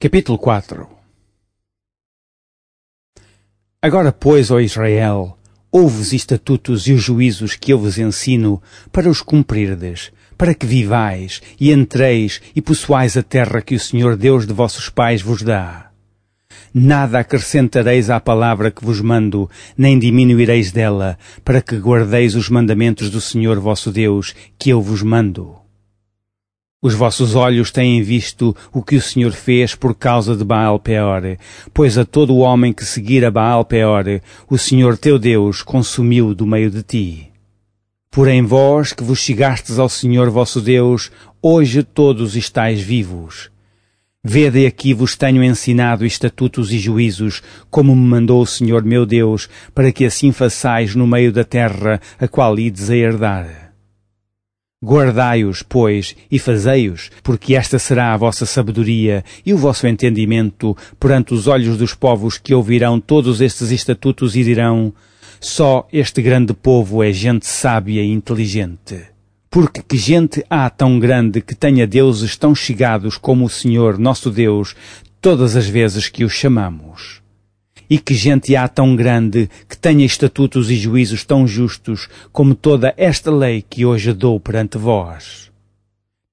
Capítulo 4 Agora, pois, ó Israel, ouve os estatutos e os juízos que eu vos ensino para os cumprirdes, para que vivais e entreis e possuais a terra que o Senhor Deus de vossos pais vos dá. Nada acrescentareis à palavra que vos mando, nem diminuireis dela, para que guardeis os mandamentos do Senhor vosso Deus, que eu vos mando. Os vossos olhos têm visto o que o Senhor fez por causa de Baal Peor, pois a todo o homem que seguir a Baal Peor, o Senhor teu Deus consumiu do meio de ti. Porém vós que vos chegastes ao Senhor vosso Deus, hoje todos estáis vivos. Vede aqui vos tenho ensinado estatutos e juízos, como me mandou o Senhor meu Deus, para que assim façais no meio da terra, a qual ides a herdar. Guardai-os, pois, e fazei-os, porque esta será a vossa sabedoria e o vosso entendimento perante os olhos dos povos que ouvirão todos estes estatutos e dirão, só este grande povo é gente sábia e inteligente. Porque que gente há tão grande que tenha deuses tão chegados como o Senhor nosso Deus todas as vezes que o chamamos? E que gente há tão grande que tenha estatutos e juízos tão justos como toda esta lei que hoje dou perante vós.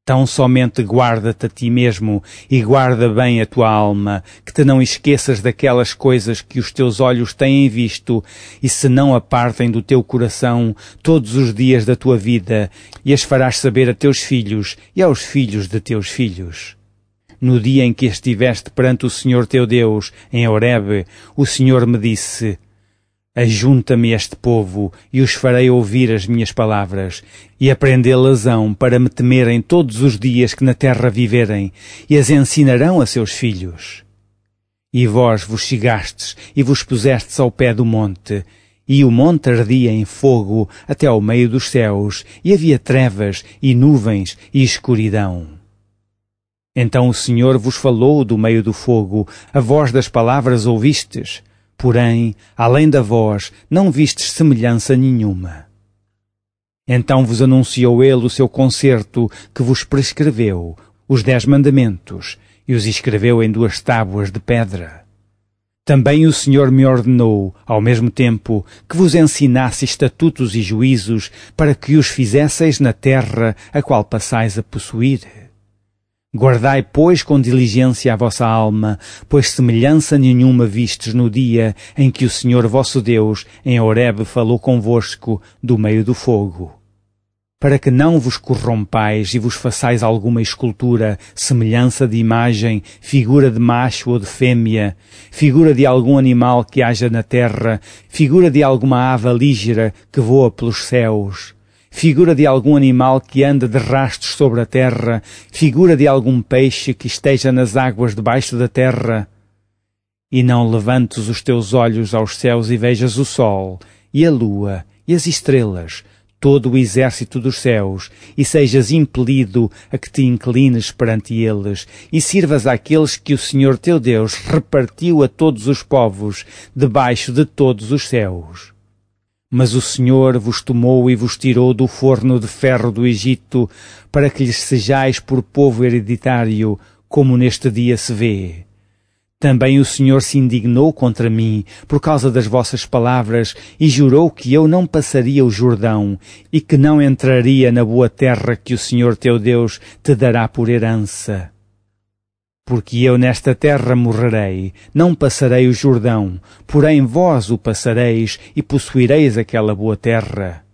Tão somente guarda-te a ti mesmo e guarda bem a tua alma, que te não esqueças daquelas coisas que os teus olhos têm visto e se não apartem do teu coração todos os dias da tua vida e as farás saber a teus filhos e aos filhos de teus filhos no dia em que estiveste perante o Senhor teu Deus, em Horebe, o Senhor me disse, Ajunta-me este povo, e os farei ouvir as minhas palavras, e aprendê-las-ão para me temerem todos os dias que na terra viverem, e as ensinarão a seus filhos. E vós vos chegastes, e vos pusestes ao pé do monte, e o monte ardia em fogo até ao meio dos céus, e havia trevas, e nuvens, e escuridão. Então o Senhor vos falou do meio do fogo, a voz das palavras ouvistes, porém, além da voz, não vistes semelhança nenhuma. Então vos anunciou ele o seu concerto que vos prescreveu, os dez mandamentos, e os escreveu em duas tábuas de pedra. Também o Senhor me ordenou, ao mesmo tempo, que vos ensinasse estatutos e juízos, para que os fizesseis na terra a qual passais a possuir. Guardai, pois, com diligência a vossa alma, pois semelhança nenhuma vistes no dia em que o Senhor vosso Deus em Horebe falou convosco do meio do fogo. Para que não vos corrompais e vos façais alguma escultura, semelhança de imagem, figura de macho ou de fêmea, figura de algum animal que haja na terra, figura de alguma ave lígera que voa pelos céus, figura de algum animal que anda de rastros sobre a terra, figura de algum peixe que esteja nas águas debaixo da terra. E não levantes os teus olhos aos céus e vejas o sol, e a lua, e as estrelas, todo o exército dos céus, e sejas impelido a que te inclines perante eles, e sirvas àqueles que o Senhor teu Deus repartiu a todos os povos, debaixo de todos os céus. Mas o Senhor vos tomou e vos tirou do forno de ferro do Egito, para que lhes sejais por povo hereditário, como neste dia se vê. Também o Senhor se indignou contra mim por causa das vossas palavras e jurou que eu não passaria o Jordão e que não entraria na boa terra que o Senhor teu Deus te dará por herança. Porque eu nesta terra morrerei, não passarei o Jordão, porém vós o passareis e possuireis aquela boa terra.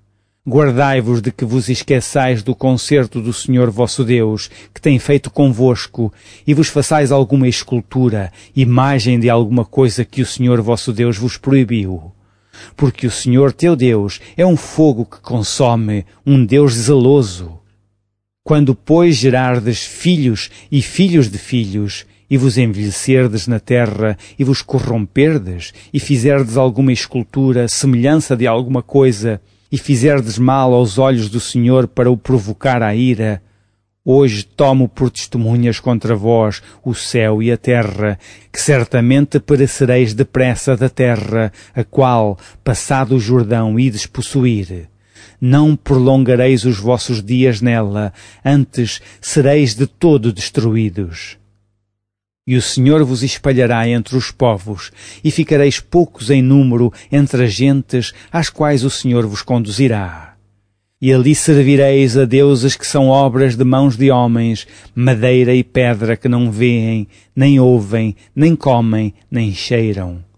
Guardai-vos de que vos esqueçais do concerto do Senhor vosso Deus, que tem feito convosco, e vos façais alguma escultura, imagem de alguma coisa que o Senhor vosso Deus vos proibiu. Porque o Senhor teu Deus é um fogo que consome, um Deus zeloso. Quando, pois, gerardes filhos e filhos de filhos, e vos envelhecerdes na terra, e vos corromperdes, e fizerdes alguma escultura, semelhança de alguma coisa, e fizerdes mal aos olhos do Senhor para o provocar à ira, hoje tomo por testemunhas contra vós o céu e a terra, que certamente perecereis depressa da terra, a qual, passado o Jordão, ides possuir não prolongareis os vossos dias nela, antes sereis de todo destruídos. E o Senhor vos espalhará entre os povos, e ficareis poucos em número entre as gentes às quais o Senhor vos conduzirá. E ali servireis a deuses que são obras de mãos de homens, madeira e pedra que não veem, nem ouvem, nem comem, nem cheiram.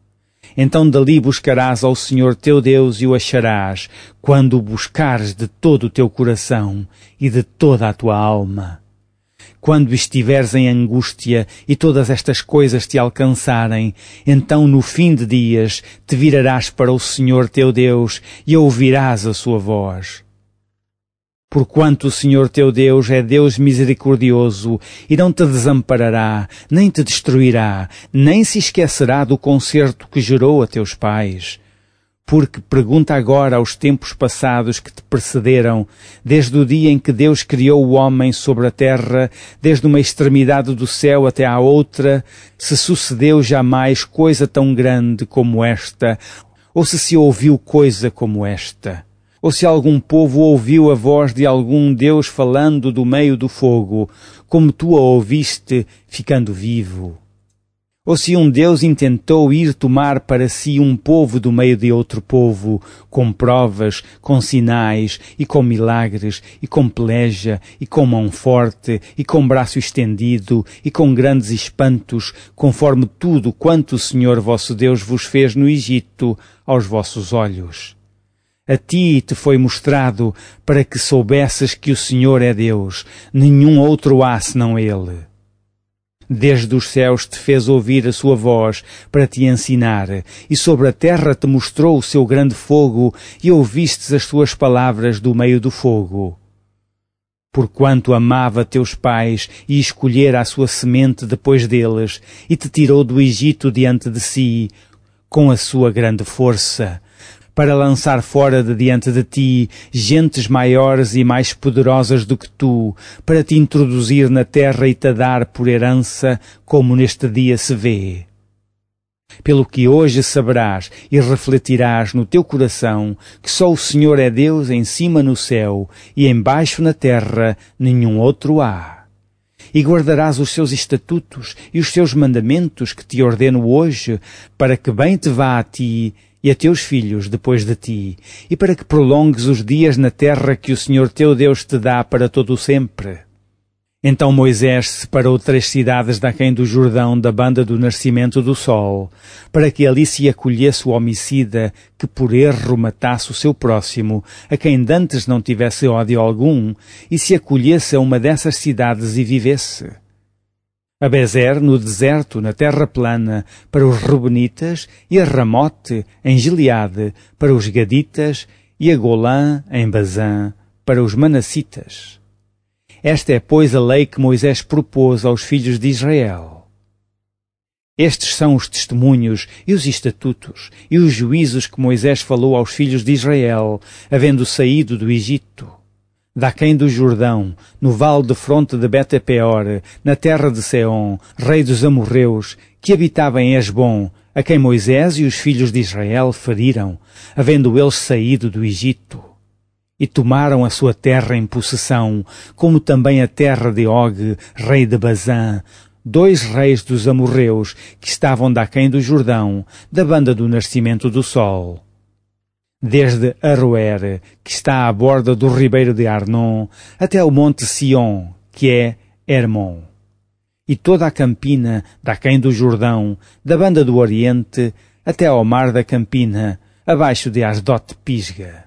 Então dali buscarás ao Senhor teu Deus e o acharás, quando o buscares de todo o teu coração e de toda a tua alma quando estiveres em angústia e todas estas coisas te alcançarem, então no fim de dias te virarás para o Senhor teu Deus e ouvirás a sua voz. Porquanto o Senhor teu Deus é Deus misericordioso e não te desamparará, nem te destruirá, nem se esquecerá do concerto que gerou a teus pais. Porque pergunta agora aos tempos passados que te precederam, desde o dia em que Deus criou o homem sobre a terra, desde uma extremidade do céu até à outra, se sucedeu jamais coisa tão grande como esta, ou se se ouviu coisa como esta, ou se algum povo ouviu a voz de algum Deus falando do meio do fogo, como tu a ouviste, ficando vivo. Ou se um Deus intentou ir tomar para si um povo do meio de outro povo, com provas, com sinais, e com milagres, e com peleja, e com mão forte, e com braço estendido, e com grandes espantos, conforme tudo quanto o Senhor vosso Deus vos fez no Egito, aos vossos olhos. A ti te foi mostrado para que soubesses que o Senhor é Deus, nenhum outro há senão Ele. Desde os céus te fez ouvir a sua voz para te ensinar, e sobre a terra te mostrou o seu grande fogo, e ouvistes as suas palavras do meio do fogo. Porquanto amava teus pais e escolhera a sua semente depois deles, e te tirou do Egito diante de si, com a sua grande força, para lançar fora de diante de ti gentes maiores e mais poderosas do que tu, para te introduzir na terra e te dar por herança, como neste dia se vê. Pelo que hoje saberás e refletirás no teu coração que só o Senhor é Deus em cima no céu e embaixo na terra nenhum outro há. E guardarás os seus estatutos e os seus mandamentos que te ordeno hoje, para que bem te vá a ti e a teus filhos depois de ti, e para que prolongues os dias na terra que o Senhor teu Deus te dá para todo o sempre. Então Moisés separou três cidades daquém do Jordão da banda do nascimento do sol, para que ali se acolhesse o homicida que por erro matasse o seu próximo, a quem dantes não tivesse ódio algum, e se acolhesse a uma dessas cidades e vivesse a Bezer no deserto, na terra plana, para os Rubenitas, e a Ramote, em Gileade, para os Gaditas, e a Golã, em Bazã, para os Manassitas. Esta é, pois, a lei que Moisés propôs aos filhos de Israel. Estes são os testemunhos e os estatutos e os juízos que Moisés falou aos filhos de Israel, havendo saído do Egito daquém do Jordão, no vale de fronte de Betepeor, na terra de Seom, rei dos amorreus, que habitava em Esbom, a quem Moisés e os filhos de Israel feriram, havendo eles saído do Egito. E tomaram a sua terra em possessão, como também a terra de Og, rei de Bazã, dois reis dos amorreus que estavam daquém do Jordão, da banda do nascimento do sol desde Aroer, que está à borda do ribeiro de Arnon, até o monte Sion, que é Hermon. E toda a campina, daquém do Jordão, da banda do Oriente, até ao mar da campina, abaixo de Asdot Pisga.